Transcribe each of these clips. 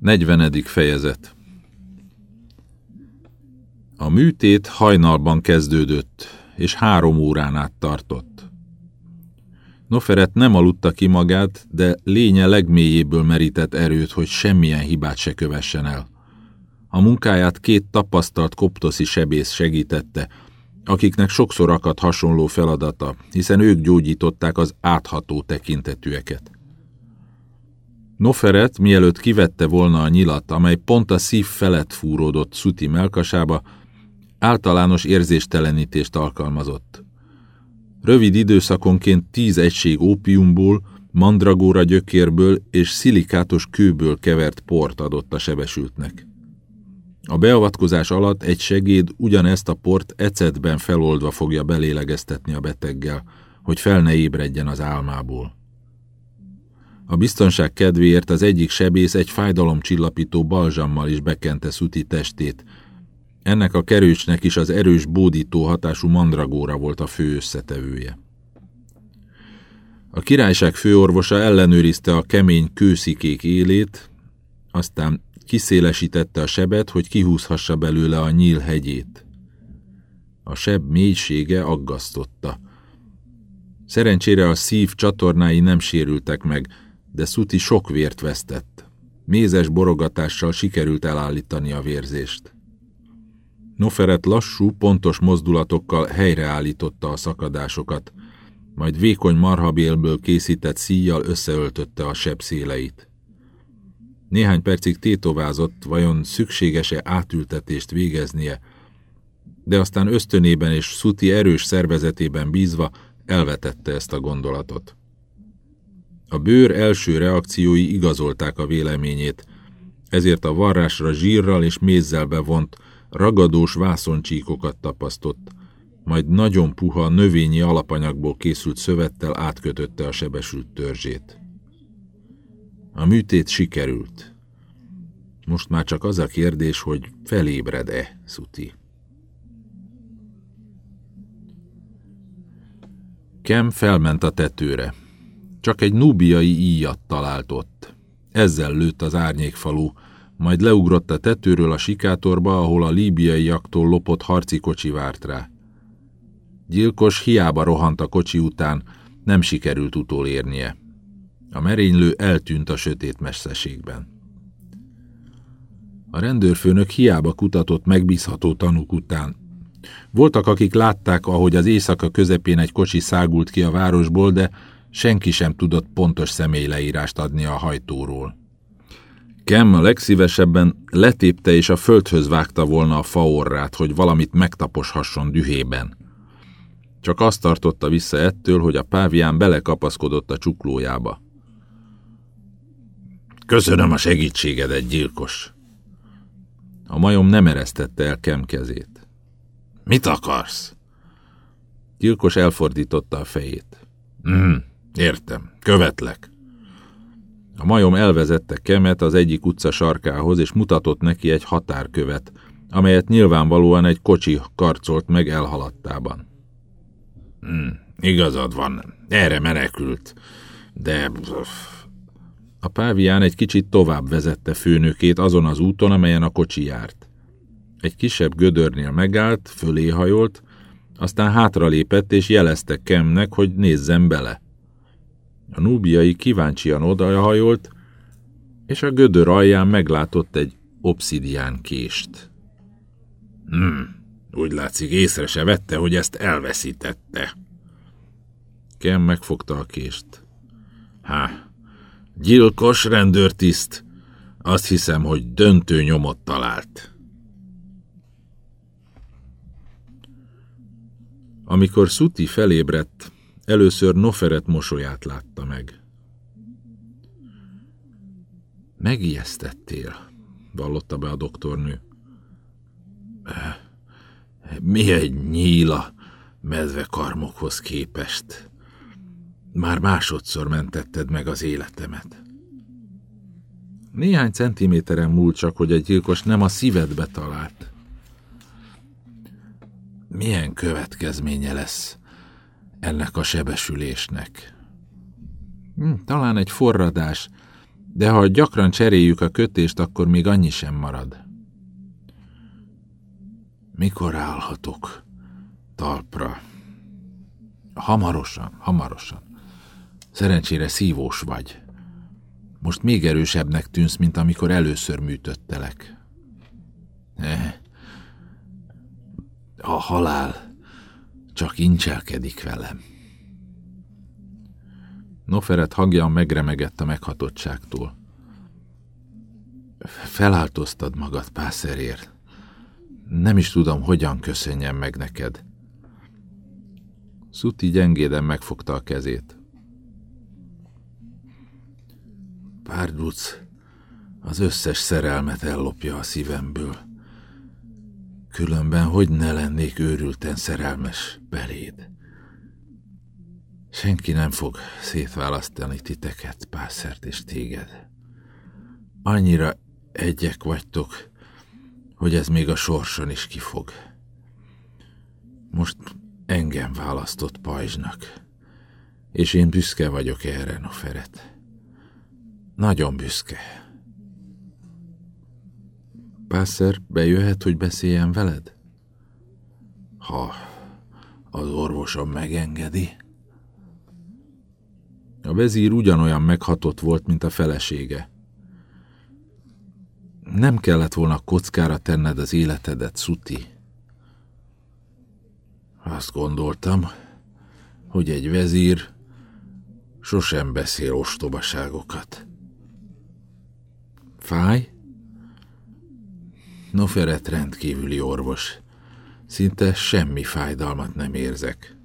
40. fejezet A műtét hajnalban kezdődött, és három órán át tartott. Noferet nem aludta ki magát, de lénye legmélyéből merített erőt, hogy semmilyen hibát se kövessen el. A munkáját két tapasztalt koptoszi sebész segítette, akiknek sokszor akadt hasonló feladata, hiszen ők gyógyították az átható tekintetűeket. Noferet, mielőtt kivette volna a nyilat, amely pont a szív felett fúródott Szuti melkasába, általános érzéstelenítést alkalmazott. Rövid időszakonként tíz egység ópiumból, mandragóra gyökérből és szilikátos kőből kevert port adott a sebesültnek. A beavatkozás alatt egy segéd ugyanezt a port ecetben feloldva fogja belélegeztetni a beteggel, hogy fel ne ébredjen az álmából. A biztonság kedvéért az egyik sebész egy fájdalomcsillapító balzsammal is bekente Szuti testét. Ennek a kerőcsnek is az erős bódító hatású mandragóra volt a fő összetevője. A királyság főorvosa ellenőrizte a kemény kőszikék élét, aztán kiszélesítette a sebet, hogy kihúzhassa belőle a nyíl hegyét. A seb mélysége aggasztotta. Szerencsére a szív csatornái nem sérültek meg, de Szuti sok vért vesztett. Mézes borogatással sikerült elállítani a vérzést. Noferet lassú, pontos mozdulatokkal helyreállította a szakadásokat, majd vékony marhabélből készített szíjjal összeöltötte a seb széleit. Néhány percig tétovázott, vajon szükséges-e átültetést végeznie, de aztán ösztönében és Szuti erős szervezetében bízva elvetette ezt a gondolatot. A bőr első reakciói igazolták a véleményét, ezért a varrásra zsírral és mézzel bevont, ragadós vászoncsíkokat tapasztott, majd nagyon puha, növényi alapanyagból készült szövettel átkötötte a sebesült törzsét. A műtét sikerült. Most már csak az a kérdés, hogy felébred-e, Szuti. Kem felment a tetőre. Csak egy nubiai íjat talált ott. Ezzel lőtt az árnyékfalú, majd leugrott a tetőről a sikátorba, ahol a líbiaiaktól lopott harci kocsi várt rá. Gyilkos hiába rohant a kocsi után, nem sikerült utolérnie. A merénylő eltűnt a sötét messzeségben. A rendőrfőnök hiába kutatott megbízható tanúk után. Voltak, akik látták, ahogy az éjszaka közepén egy kocsi szágult ki a városból, de senki sem tudott pontos személyleírást adni a hajtóról. Kem a legszívesebben letépte és a földhöz vágta volna a faorrát, hogy valamit megtaposhasson dühében. Csak azt tartotta vissza ettől, hogy a pávián belekapaszkodott a csuklójába. Köszönöm a segítségedet, gyilkos! A majom nem eresztette el Kem kezét. Mit akarsz? Gyilkos elfordította a fejét. Mm, értem, követlek. A majom elvezette Kemet az egyik utca sarkához, és mutatott neki egy határkövet, amelyet nyilvánvalóan egy kocsi karcolt meg elhaladtában. Hmm, igazad van, erre menekült, de a pávián egy kicsit tovább vezette főnökét azon az úton, amelyen a kocsi járt. Egy kisebb gödörnél megállt, fölé hajolt, aztán hátralépett és jelezte Kemnek, hogy nézzen bele. A núbiai kíváncsian odahajolt, és a gödör alján meglátott egy obszidián kést. Hmm, úgy látszik észre se vette, hogy ezt elveszítette. Kem megfogta a kést. Há, Gyilkos rendőrtiszt. Azt hiszem, hogy döntő nyomot talált. Amikor Szuti felébredt, először Noferet mosolyát látta meg. Megijesztettél, vallotta be a doktornő. Mi egy nyíla medve karmokhoz képest. Már másodszor mentetted meg az életemet. Néhány centiméteren múlt csak, hogy egy gyilkos nem a szívedbe talált. Milyen következménye lesz ennek a sebesülésnek? Hm, talán egy forradás, De ha gyakran cseréljük a kötést, akkor még annyi sem marad. Mikor állhatok talpra? Hamarosan, hamarosan. Szerencsére szívós vagy. Most még erősebbnek tűnsz, mint amikor először műtöttelek. Eh, a halál csak incselkedik velem. Noferet hangja megremegett a meghatottságtól. Feláltoztad magad pászerért. Nem is tudom, hogyan köszönjem meg neked. Szuti gyengéden megfogta a kezét. Párduc az összes szerelmet ellopja a szívemből. Különben hogy ne lennék őrülten szerelmes beléd? Senki nem fog szétválasztani titeket, Pászert és téged. Annyira egyek vagytok, hogy ez még a sorson is kifog. Most engem választott pajzsnak, és én büszke vagyok erre, Noferet. Nagyon büszke. Pászer, bejöhet, hogy beszéljen veled? Ha az orvosom megengedi. A vezír ugyanolyan meghatott volt, mint a felesége. Nem kellett volna kockára tenned az életedet, Szuti. Azt gondoltam, hogy egy vezír sosem beszél ostobaságokat. Fáj? Noferet rendkívüli orvos. Szinte semmi fájdalmat nem érzek.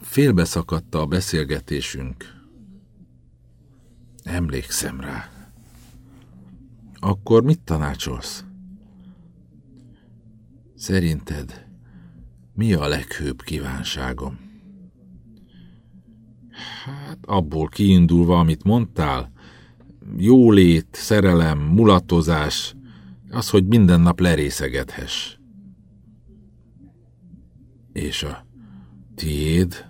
Félbeszakadta a beszélgetésünk. Emlékszem rá. Akkor mit tanácsolsz? Szerinted mi a leghőbb kívánságom? Hát abból kiindulva, amit mondtál, jólét, szerelem, mulatozás, az, hogy minden nap lerészegethess. És a tiéd?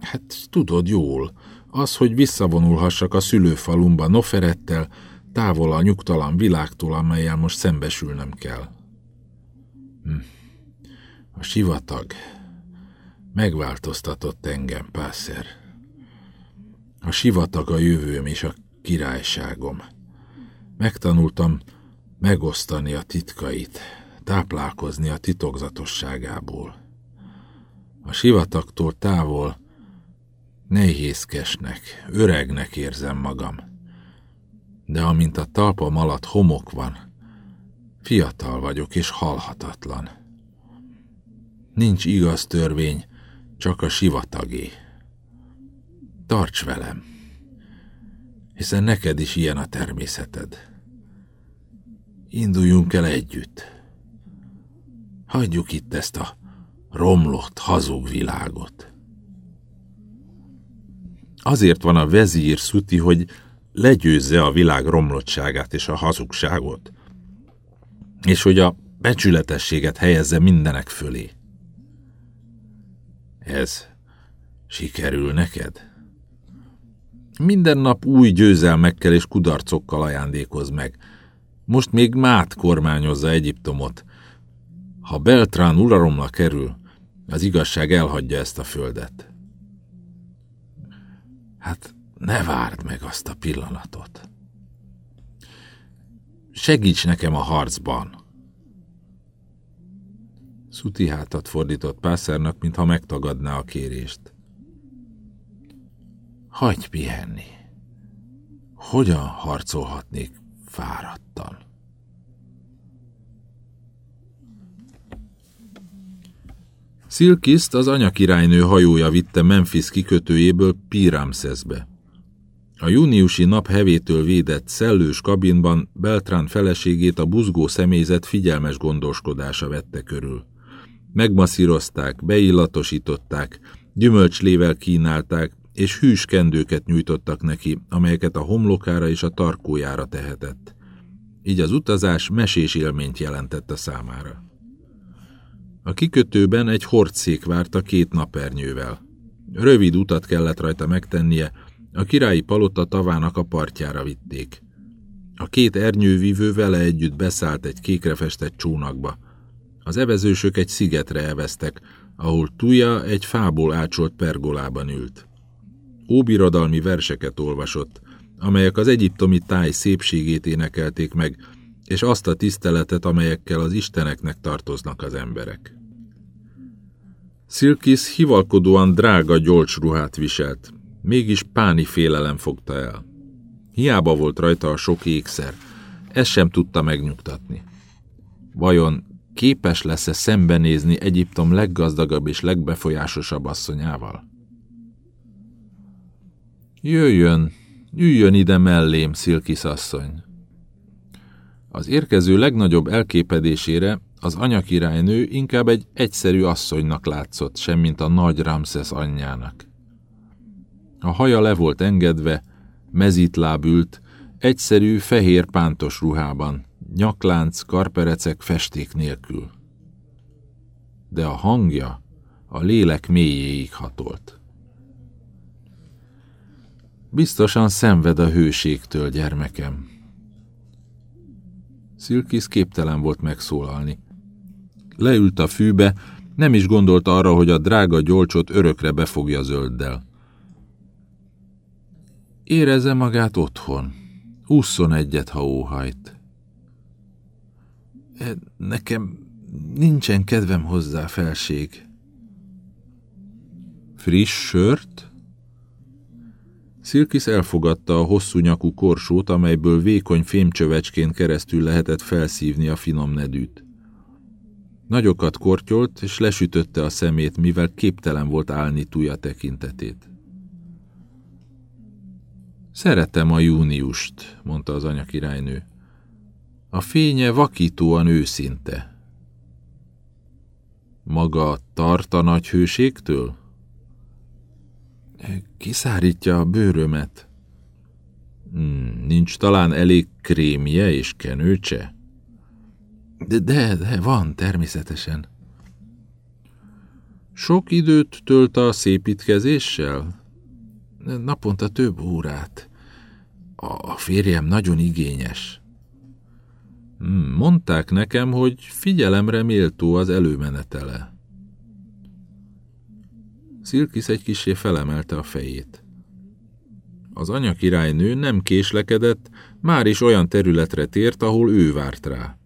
Hát tudod jól, az, hogy visszavonulhassak a szülőfalumba Noferettel, távol a nyugtalan világtól, amelyel most szembesülnem kell. Hm. A sivatag megváltoztatott engem, Pászer. A sivatag a jövőm és a királyságom. Megtanultam megosztani a titkait, táplálkozni a titokzatosságából. A sivatagtól távol nehézkesnek, öregnek érzem magam. De amint a talpam alatt homok van, fiatal vagyok és halhatatlan. Nincs igaz törvény, csak a sivatagé. Tarts velem! Hiszen neked is ilyen a természeted. Induljunk el együtt. Hagyjuk itt ezt a romlott, hazug világot. Azért van a vezír szuti, hogy legyőzze a világ romlottságát és a hazugságot, és hogy a becsületességet helyezze mindenek fölé. Ez sikerül neked? Minden nap új győzelmekkel és kudarcokkal ajándékoz meg. Most még Mát kormányozza Egyiptomot. Ha Beltrán uralomra kerül, az igazság elhagyja ezt a földet. Hát ne várd meg azt a pillanatot. Segíts nekem a harcban. Szuti hátat fordított Pászernak, mintha megtagadná a kérést. Hagyj pihenni. Hogyan harcolhatnék fáradtan? Szilkiszt az anyakirálynő hajója vitte Memphis kikötőjéből Piramszeszbe. A júniusi nap hevétől védett szellős kabinban Beltrán feleségét a buzgó személyzet figyelmes gondoskodása vette körül. Megmasszírozták, beillatosították, gyümölcslével kínálták, és hűs kendőket nyújtottak neki, amelyeket a homlokára és a tarkójára tehetett. Így az utazás mesés élményt jelentett a számára. A kikötőben egy hordszék várt a két napernyővel. Rövid utat kellett rajta megtennie, a királyi palota tavának a partjára vitték. A két ernyővívő vele együtt beszállt egy kékre festett csónakba. Az evezősök egy szigetre eveztek, ahol Tuja egy fából ácsolt pergolában ült. Óbirodalmi verseket olvasott, amelyek az egyiptomi táj szépségét énekelték meg, és azt a tiszteletet, amelyekkel az isteneknek tartoznak az emberek. Szilkis hivalkodóan drága gyolcs ruhát viselt, mégis páni félelem fogta el. Hiába volt rajta a sok ékszer, ez sem tudta megnyugtatni. Vajon képes lesz-e szembenézni Egyiptom leggazdagabb és legbefolyásosabb asszonyával? Jöjjön, üljön ide mellém, Szilkis asszony. Az érkező legnagyobb elképedésére az anyakirálynő inkább egy egyszerű asszonynak látszott, semmint a nagy Ramszesz anyjának. A haja le volt engedve, mezitlábült, egyszerű fehér pántos ruhában, nyaklánc, karperecek festék nélkül. De a hangja a lélek mélyéig hatolt. Biztosan szenved a hőségtől, gyermekem. Szilkisz képtelen volt megszólalni. Leült a fűbe, nem is gondolt arra, hogy a drága gyolcsot örökre befogja zölddel. Érezze magát otthon. Ússzon egyet, ha óhajt. E, nekem nincsen kedvem hozzá, felség. Friss sört? Szilkisz elfogadta a hosszú nyakú korsót, amelyből vékony fémcsövecskén keresztül lehetett felszívni a finom nedűt. Nagyokat kortyolt, és lesütötte a szemét, mivel képtelen volt állni túlja tekintetét. Szeretem a júniust, mondta az anyakirálynő. A fénye vakítóan őszinte. Maga tart a nagy hőségtől? Kiszárítja a bőrömet. Hmm, nincs talán elég krémje és kenőcse? De, de, de van, természetesen. Sok időt tölt a szépítkezéssel? Naponta több órát. A férjem nagyon igényes. Hmm, mondták nekem, hogy figyelemre méltó az előmenetele. Szilkisz egy kisé felemelte a fejét. Az anyakirálynő nem késlekedett, már is olyan területre tért, ahol ő várt rá.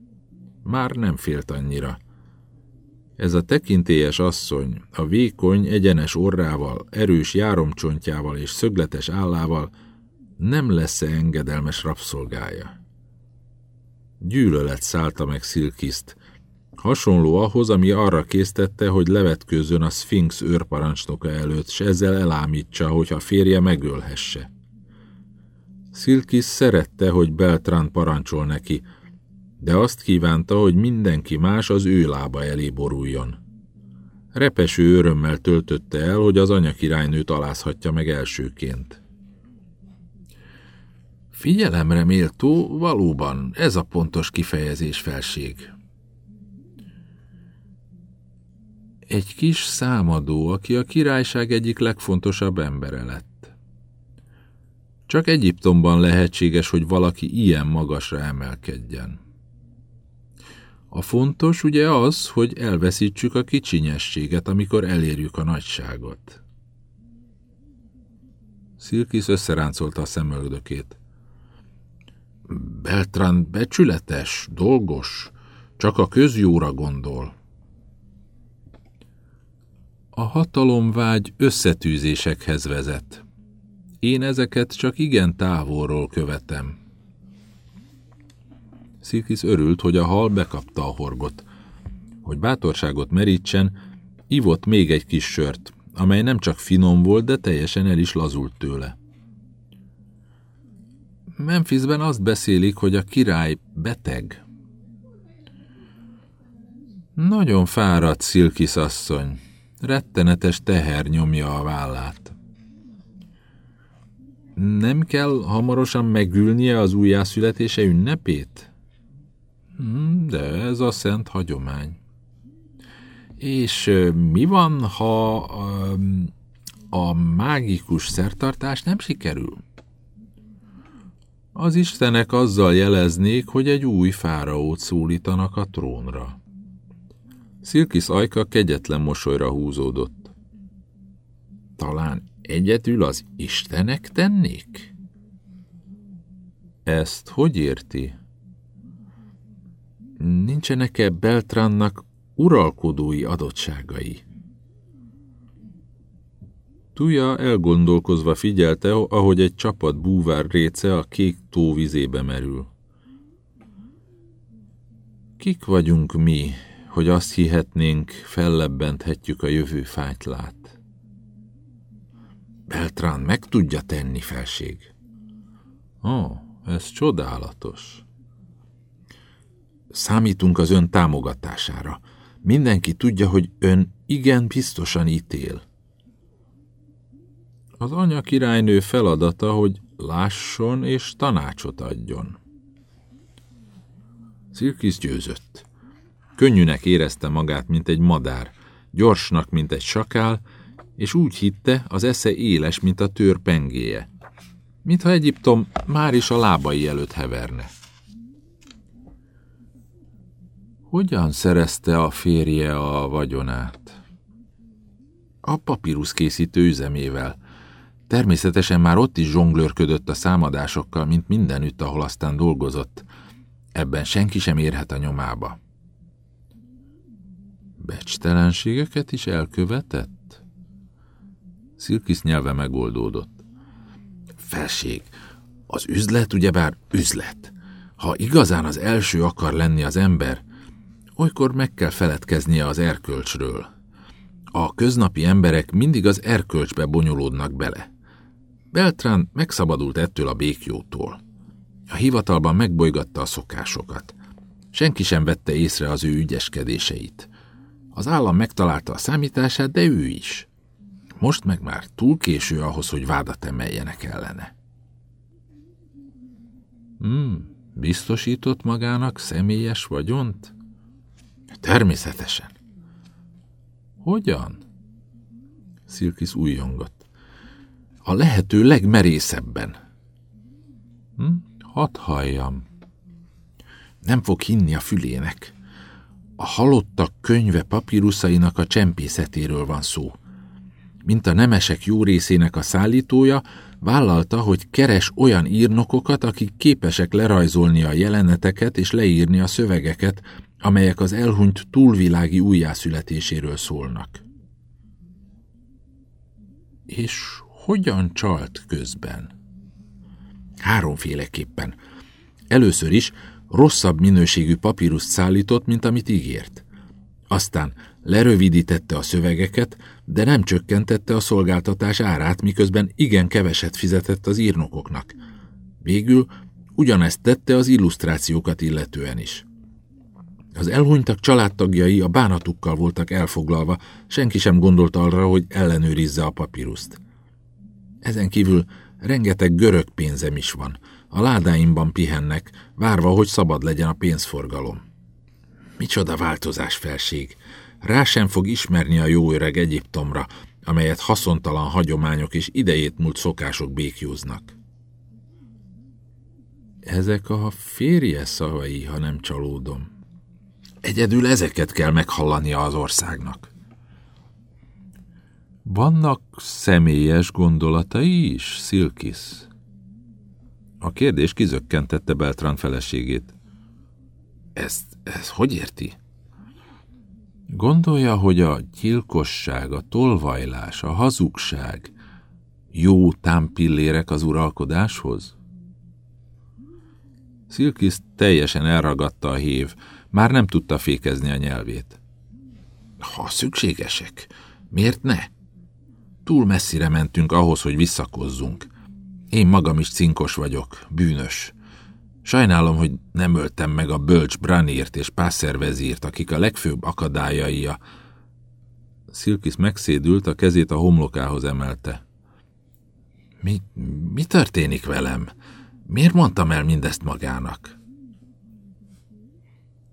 Már nem félt annyira. Ez a tekintélyes asszony, a vékony, egyenes orrával, erős járomcsontjával és szögletes állával nem lesz-e engedelmes rabszolgája. Gyűlölet szállta meg Szilkiszt, hasonló ahhoz, ami arra késztette, hogy levetkőzön a Sphinx őrparancsnoka előtt, s ezzel elámítsa, hogy a férje megölhesse. Szilkis szerette, hogy Beltrán parancsol neki, de azt kívánta, hogy mindenki más az ő lába elé boruljon. Repeső örömmel töltötte el, hogy az anyakirálynőt alázhatja meg elsőként. Figyelemre méltó, valóban, ez a pontos kifejezés felség. Egy kis számadó, aki a királyság egyik legfontosabb embere lett. Csak Egyiptomban lehetséges, hogy valaki ilyen magasra emelkedjen. A fontos ugye az, hogy elveszítsük a kicsinyességet, amikor elérjük a nagyságot. Szilkisz összeráncolta a szemöldökét. Beltrán becsületes, dolgos, csak a közjóra gondol. A hatalomvágy összetűzésekhez vezet. Én ezeket csak igen távolról követem. Szilkisz örült, hogy a hal bekapta a horgot. Hogy bátorságot merítsen, ivott még egy kis sört, amely nem csak finom volt, de teljesen el is lazult tőle. Memphisben azt beszélik, hogy a király beteg. Nagyon fáradt Szilkisz asszony. Rettenetes teher nyomja a vállát. Nem kell hamarosan megülnie az újjászületése ünnepét? Hmm, de ez a szent hagyomány. És mi van, ha a mágikus szertartás nem sikerül. Az istenek azzal jeleznék, hogy egy új fáraót szólítanak a trónra. Szilkis ajka kegyetlen mosolyra húzódott. Talán egyedül az istenek tennék? Ezt hogy érti? Nincsenek-e Beltrannak uralkodói adottságai? Tuja elgondolkozva figyelte, ahogy egy csapat búvár réce a kék tó vizébe merül. Kik vagyunk mi, hogy azt hihetnénk, fellebbenthetjük a jövő fájtlát? Beltrán meg tudja tenni, felség. Ó, ez csodálatos. Számítunk az ön támogatására. Mindenki tudja, hogy ön igen biztosan ítél. Az anya királynő feladata, hogy lásson és tanácsot adjon. Szirkis győzött. Könnyűnek érezte magát, mint egy madár, gyorsnak, mint egy sakál, és úgy hitte, az esze éles, mint a tőr pengéje. Mintha Egyiptom már is a lábai előtt heverne. Hogyan szerezte a férje a vagyonát? A papírus készítő üzemével. Természetesen már ott is zsonglőrködött a számadásokkal, mint mindenütt, ahol aztán dolgozott. Ebben senki sem érhet a nyomába. Becstelenségeket is elkövetett? Szirkis nyelve megoldódott. Felség, az üzlet ugyebár üzlet. Ha igazán az első akar lenni az ember, olykor meg kell feledkeznie az erkölcsről. A köznapi emberek mindig az erkölcsbe bonyolódnak bele. Beltrán megszabadult ettől a békjótól. A hivatalban megbolygatta a szokásokat. Senki sem vette észre az ő ügyeskedéseit. Az állam megtalálta a számítását, de ő is. Most meg már túl késő ahhoz, hogy vádat emeljenek ellene. Hmm, biztosított magának személyes vagyont? Természetesen. Hogyan? Szilkis újjongott a lehető legmerészebben. Hm? Hadd halljam. Nem fog hinni a fülének. A halottak könyve papíruszainak a csempészetéről van szó. Mint a nemesek jó részének a szállítója, vállalta, hogy keres olyan írnokokat, akik képesek lerajzolni a jeleneteket és leírni a szövegeket, amelyek az elhunyt túlvilági újjászületéséről szólnak. És hogyan csalt közben? Háromféleképpen. Először is rosszabb minőségű papíruszt szállított, mint amit ígért. Aztán lerövidítette a szövegeket, de nem csökkentette a szolgáltatás árát, miközben igen keveset fizetett az írnokoknak. Végül ugyanezt tette az illusztrációkat illetően is. Az elhunytak családtagjai a bánatukkal voltak elfoglalva, senki sem gondolt arra, hogy ellenőrizze a papíruszt. Ezen kívül rengeteg görög pénzem is van. A ládáimban pihennek, várva, hogy szabad legyen a pénzforgalom. Micsoda változás felség! Rá sem fog ismerni a jó öreg Egyiptomra, amelyet haszontalan hagyományok és idejét múlt szokások békjóznak. Ezek a férje szavai, ha nem csalódom. Egyedül ezeket kell meghallania az országnak. Vannak személyes gondolatai is, Szilkis? A kérdés kizökkentette Beltrán feleségét. Ezt, ezt hogy érti? Gondolja, hogy a gyilkosság, a tolvajlás, a hazugság jó támpillérek az uralkodáshoz? Szilkis teljesen elragadta a hív, már nem tudta fékezni a nyelvét. Ha szükségesek, miért ne? Túl messzire mentünk ahhoz, hogy visszakozzunk. Én magam is cinkos vagyok, bűnös. Sajnálom, hogy nem öltem meg a bölcs Branírt és Pásszervezírt, akik a legfőbb akadályai a... Szilkis megszédült, a kezét a homlokához emelte. Mi, mi történik velem? Miért mondtam el mindezt magának?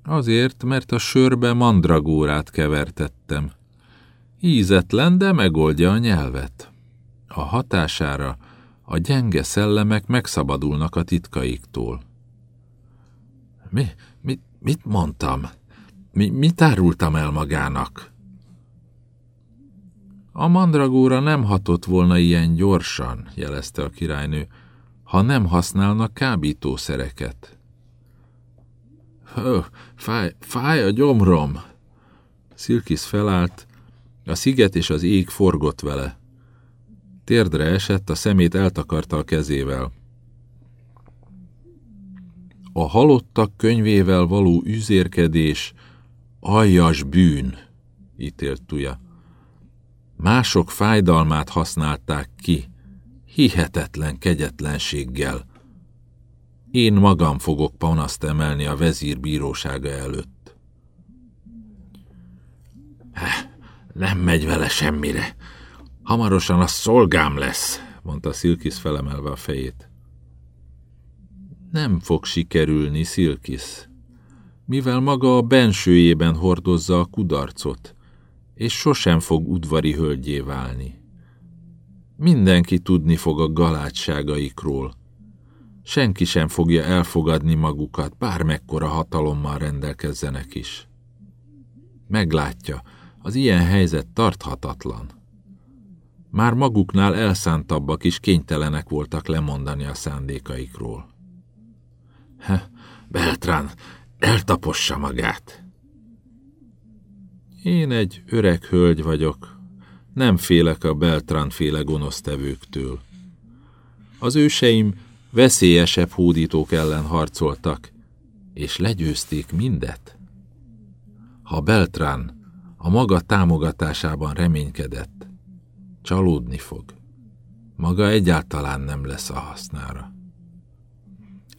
Azért, mert a sörbe mandragórát kevertettem. Ízetlen, de megoldja a nyelvet. A hatására a gyenge szellemek megszabadulnak a titkaiktól. Mi, mit, mit mondtam? Mi, mit árultam el magának? A mandragóra nem hatott volna ilyen gyorsan, jelezte a királynő, ha nem használnak kábítószereket. Hő, fáj, fáj a gyomrom. Szilkisz felállt, a sziget és az ég forgott vele. Térdre esett, a szemét eltakarta a kezével. A halottak könyvével való üzérkedés aljas bűn, ítélt Tuja. Mások fájdalmát használták ki, hihetetlen kegyetlenséggel. Én magam fogok panaszt emelni a vezír bírósága előtt. Nem megy vele semmire. Hamarosan a szolgám lesz, mondta Szilkisz felemelve a fejét. Nem fog sikerülni, Szilkisz, mivel maga a bensőjében hordozza a kudarcot, és sosem fog udvari hölgyé válni. Mindenki tudni fog a galátságaikról. Senki sem fogja elfogadni magukat, bármekkora hatalommal rendelkezzenek is. Meglátja, az ilyen helyzet tarthatatlan. Már maguknál elszántabbak is kénytelenek voltak lemondani a szándékaikról. Ha, Beltrán, eltapossa magát. Én egy öreg hölgy vagyok, nem félek a Beltrán féle gonosztevőktől. Az őseim veszélyesebb hódítók ellen harcoltak, és legyőzték mindet. Ha Beltrán a maga támogatásában reménykedett, csalódni fog. Maga egyáltalán nem lesz a hasznára.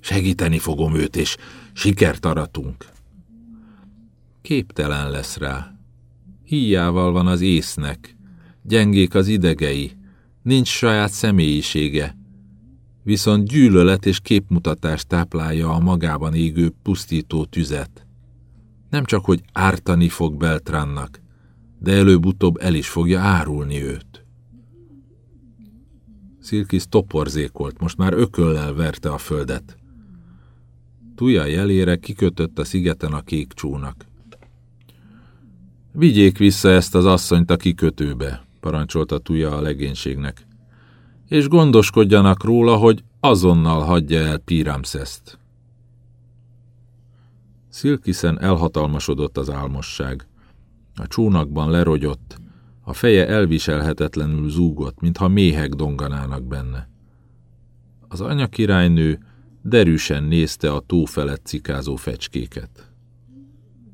Segíteni fogom őt, és sikert aratunk. Képtelen lesz rá. Híjával van az észnek, gyengék az idegei, nincs saját személyisége, viszont gyűlölet és képmutatás táplálja a magában égő pusztító tüzet. Nem csak, hogy ártani fog Beltránnak, de előbb-utóbb el is fogja árulni őt. Szilkisz toporzékolt, most már ököllel verte a földet. Tuja jelére kikötött a szigeten a kék csónak. Vigyék vissza ezt az asszonyt a kikötőbe, parancsolta Tuja a legénységnek, és gondoskodjanak róla, hogy azonnal hagyja el Piramszeszt. Szilkiszen elhatalmasodott az álmosság. A csónakban lerogyott, a feje elviselhetetlenül zúgott, mintha méhek donganának benne. Az anya királynő derűsen nézte a tó felett cikázó fecskéket.